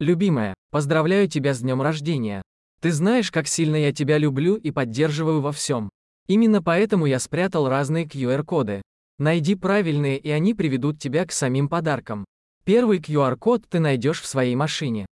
Любимая, поздравляю тебя с днем рождения. Ты знаешь, как сильно я тебя люблю и поддерживаю во всем. Именно поэтому я спрятал разные QR-коды. Найди правильные, и они приведут тебя к самим подаркам. Первый QR-код ты найдешь в своей машине.